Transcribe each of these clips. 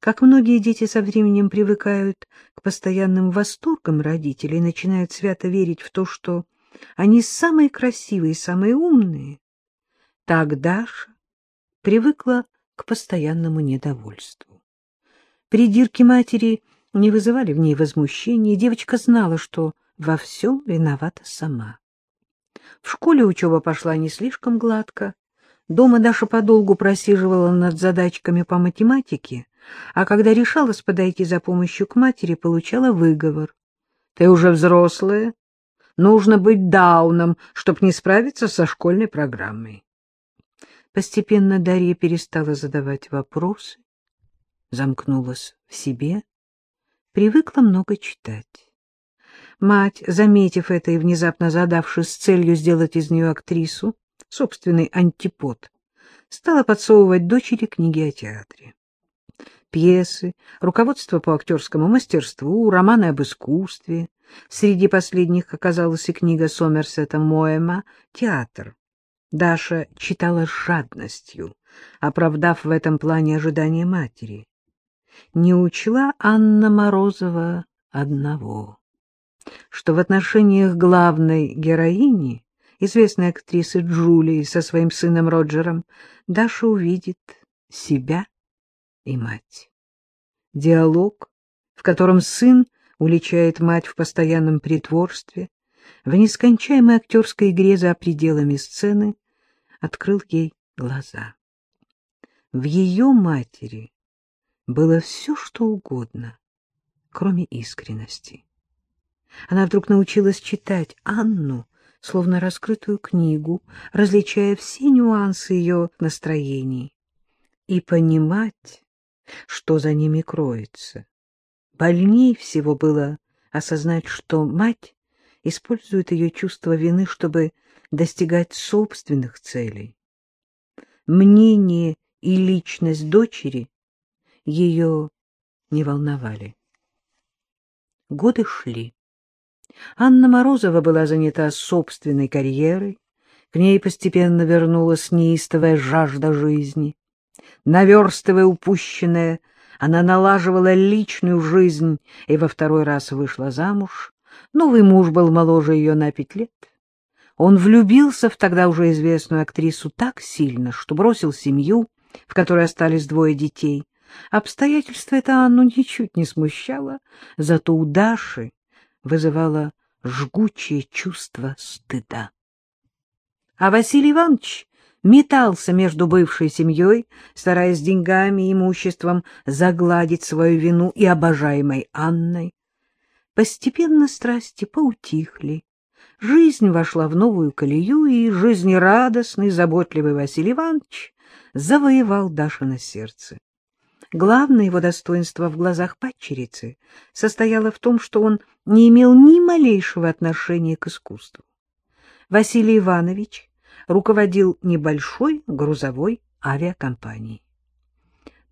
Как многие дети со временем привыкают к постоянным восторгам родителей и начинают свято верить в то, что они самые красивые и самые умные, так Даша привыкла к постоянному недовольству. Придирки матери не вызывали в ней возмущения, и девочка знала, что во всем виновата сама. В школе учеба пошла не слишком гладко. Дома Даша подолгу просиживала над задачками по математике, а когда решалась подойти за помощью к матери, получала выговор. — Ты уже взрослая. Нужно быть дауном, чтобы не справиться со школьной программой. Постепенно Дарья перестала задавать вопросы, замкнулась в себе, привыкла много читать. Мать, заметив это и внезапно задавшись с целью сделать из нее актрису, собственный антипод, стала подсовывать дочери книги о театре. Пьесы, руководство по актерскому мастерству, романы об искусстве. Среди последних оказалась и книга Сомерсета Моэма «Театр». Даша читала с жадностью, оправдав в этом плане ожидания матери. Не учла Анна Морозова одного, что в отношениях главной героини известной актрисы Джулии со своим сыном Роджером, Даша увидит себя и мать. Диалог, в котором сын уличает мать в постоянном притворстве, в нескончаемой актерской игре за пределами сцены, открыл ей глаза. В ее матери было все, что угодно, кроме искренности. Она вдруг научилась читать Анну, словно раскрытую книгу, различая все нюансы ее настроений, и понимать, что за ними кроется. Больней всего было осознать, что мать использует ее чувство вины, чтобы достигать собственных целей. Мнение и личность дочери ее не волновали. Годы шли. Анна Морозова была занята собственной карьерой, к ней постепенно вернулась неистовая жажда жизни. Наверстывая упущенное, она налаживала личную жизнь и во второй раз вышла замуж. Новый муж был моложе ее на пять лет. Он влюбился в тогда уже известную актрису так сильно, что бросил семью, в которой остались двое детей. Обстоятельство это Анну ничуть не смущало, зато у Даши вызывало жгучее чувство стыда. А Василий Иванович метался между бывшей семьей, стараясь деньгами и имуществом загладить свою вину и обожаемой Анной. Постепенно страсти поутихли, жизнь вошла в новую колею, и жизнерадостный, заботливый Василий Иванович завоевал Дашино сердце. Главное его достоинство в глазах падчерицы состояло в том, что он не имел ни малейшего отношения к искусству. Василий Иванович руководил небольшой грузовой авиакомпанией.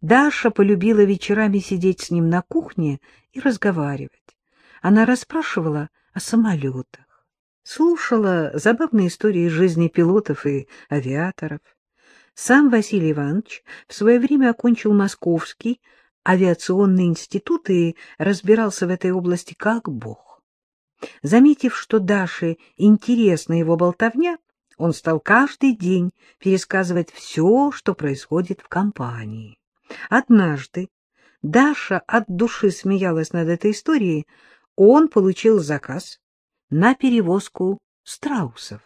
Даша полюбила вечерами сидеть с ним на кухне и разговаривать. Она расспрашивала о самолетах, слушала забавные истории жизни пилотов и авиаторов. Сам Василий Иванович в свое время окончил Московский авиационный институт и разбирался в этой области как бог. Заметив, что Даше интересна его болтовня, он стал каждый день пересказывать все, что происходит в компании. Однажды Даша от души смеялась над этой историей, он получил заказ на перевозку страусов.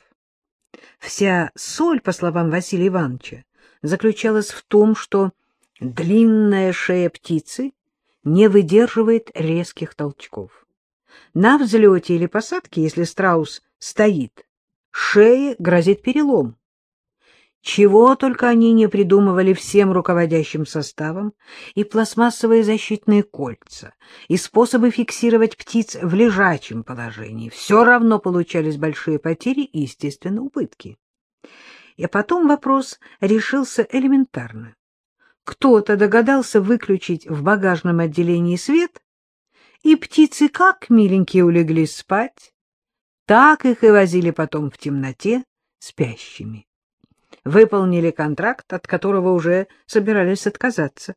Вся соль, по словам Василия Ивановича, заключалась в том, что длинная шея птицы не выдерживает резких толчков. На взлете или посадке, если страус стоит, шее грозит перелом. Чего только они не придумывали всем руководящим составом, и пластмассовые защитные кольца, и способы фиксировать птиц в лежачем положении. Все равно получались большие потери и, естественно, убытки. И потом вопрос решился элементарно. Кто-то догадался выключить в багажном отделении свет, и птицы как миленькие улеглись спать, так их и возили потом в темноте спящими выполнили контракт, от которого уже собирались отказаться.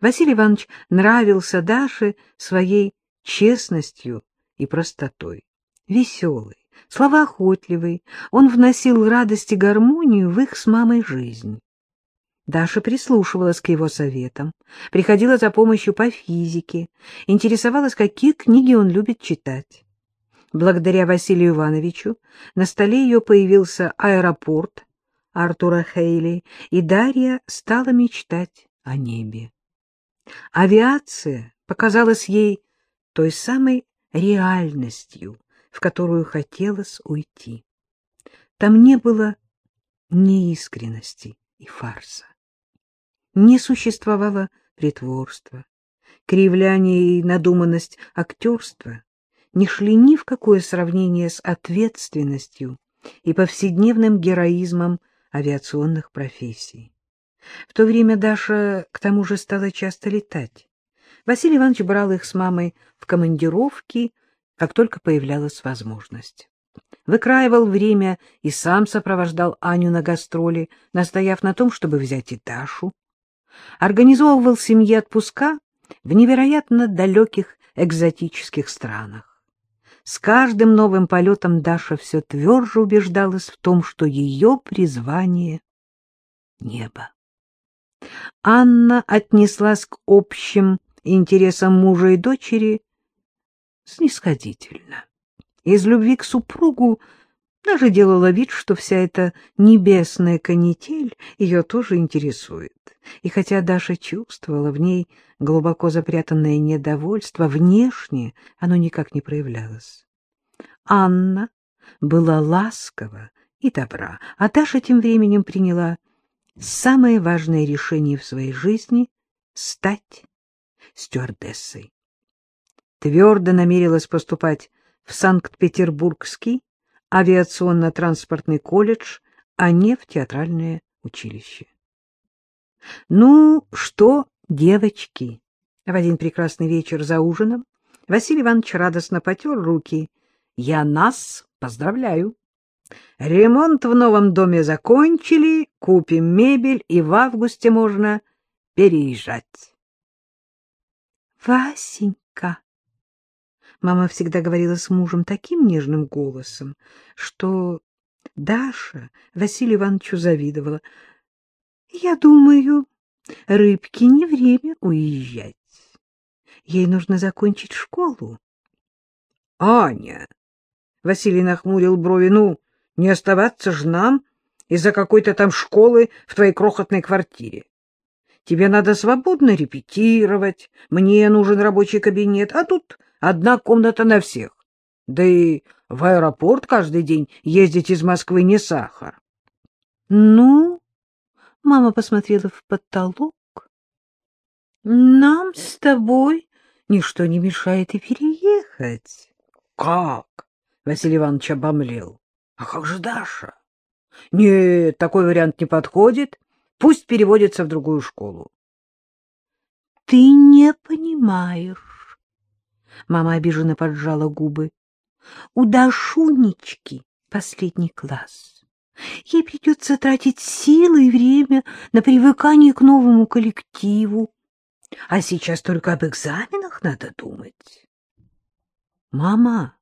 Василий Иванович нравился Даше своей честностью и простотой. Веселый, словоохотливый, он вносил радость и гармонию в их с мамой жизнь. Даша прислушивалась к его советам, приходила за помощью по физике, интересовалась, какие книги он любит читать. Благодаря Василию Ивановичу на столе ее появился аэропорт Артура Хейли, и Дарья стала мечтать о небе. Авиация показалась ей той самой реальностью, в которую хотелось уйти. Там не было неискренности и фарса. Не существовало притворства, кривляние и надуманность актерства не шли ни в какое сравнение с ответственностью и повседневным героизмом авиационных профессий. В то время Даша к тому же стала часто летать. Василий Иванович брал их с мамой в командировки, как только появлялась возможность. Выкраивал время и сам сопровождал Аню на гастроли, настояв на том, чтобы взять и Дашу. Организовывал семье отпуска в невероятно далеких экзотических странах. С каждым новым полетом Даша все тверже убеждалась в том, что ее призвание — небо. Анна отнеслась к общим интересам мужа и дочери снисходительно. Из любви к супругу даже делала вид, что вся эта небесная канитель ее тоже интересует. И хотя Даша чувствовала в ней глубоко запрятанное недовольство, внешне оно никак не проявлялось. Анна была ласкова и добра, а Даша тем временем приняла самое важное решение в своей жизни — стать стюардессой. Твердо намерилась поступать в Санкт-Петербургский авиационно-транспортный колледж, а не в театральное училище. — Ну что, девочки? В один прекрасный вечер за ужином Василий Иванович радостно потер руки. — Я нас поздравляю. Ремонт в новом доме закончили, купим мебель, и в августе можно переезжать. — Васенька! Мама всегда говорила с мужем таким нежным голосом, что Даша Василию Ивановичу завидовала. — Я думаю, рыбке не время уезжать. Ей нужно закончить школу. — Аня! — Василий нахмурил брови. — Ну, не оставаться ж нам из-за какой-то там школы в твоей крохотной квартире. Тебе надо свободно репетировать, мне нужен рабочий кабинет, а тут одна комната на всех. Да и в аэропорт каждый день ездить из Москвы не сахар. — Ну, — мама посмотрела в потолок, — нам с тобой ничто не мешает и переехать. — Как? — Василий Иванович обомлел. — А как же Даша? — Нет, такой вариант не подходит. Пусть переводится в другую школу. — Ты не понимаешь. Мама обиженно поджала губы. — У Дашунечки последний класс. Ей придется тратить силы и время на привыкание к новому коллективу. А сейчас только об экзаменах надо думать. — Мама!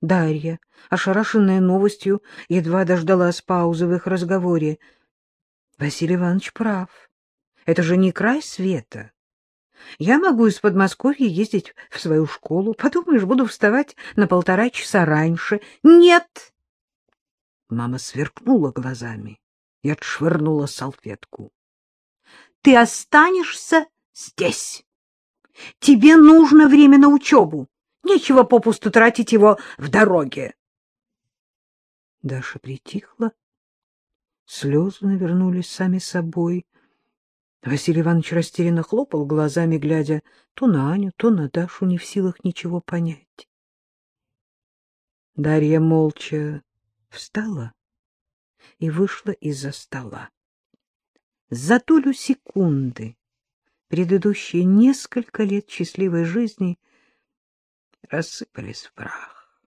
Дарья, ошарашенная новостью, едва дождалась паузы в их разговоре. Василий Иванович прав. Это же не край света. Я могу из Подмосковья ездить в свою школу. Подумаешь, буду вставать на полтора часа раньше. Нет! Мама сверкнула глазами и отшвырнула салфетку. Ты останешься здесь. Тебе нужно время на учебу. Нечего попусту тратить его в дороге. Даша притихла Слезы навернулись сами собой. Василий Иванович растерянно хлопал глазами, глядя то на Аню, то на Дашу, не в силах ничего понять. Дарья молча встала и вышла из-за стола. За долю секунды предыдущие несколько лет счастливой жизни рассыпались в прах.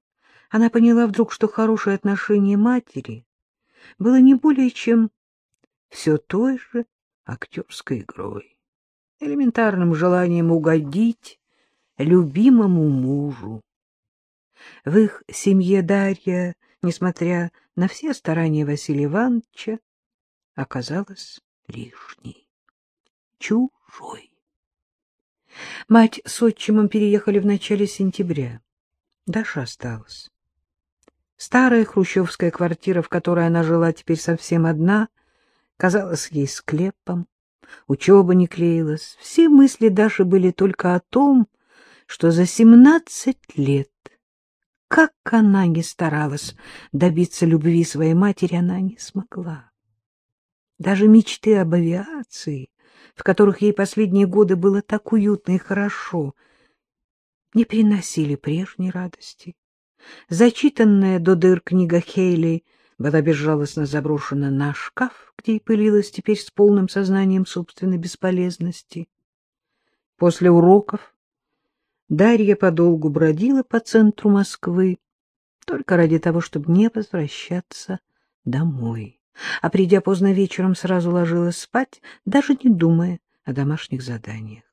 Она поняла вдруг, что хорошее отношение матери было не более чем все той же актерской игрой. элементарным желанием угодить любимому мужу. В их семье Дарья, несмотря на все старания Василия Ивановича, оказалась лишней, чужой. Мать с отчимом переехали в начале сентября. Даша осталась. Старая хрущевская квартира, в которой она жила теперь совсем одна, казалась ей склепом. Учеба не клеилась. Все мысли Даши были только о том, что за семнадцать лет, как она не старалась добиться любви своей матери, она не смогла. Даже мечты об авиации, в которых ей последние годы было так уютно и хорошо, не приносили прежней радости. Зачитанная до дыр книга Хейли была безжалостно заброшена на шкаф, где и пылилась теперь с полным сознанием собственной бесполезности. После уроков Дарья подолгу бродила по центру Москвы, только ради того, чтобы не возвращаться домой. А придя поздно вечером, сразу ложилась спать, даже не думая о домашних заданиях.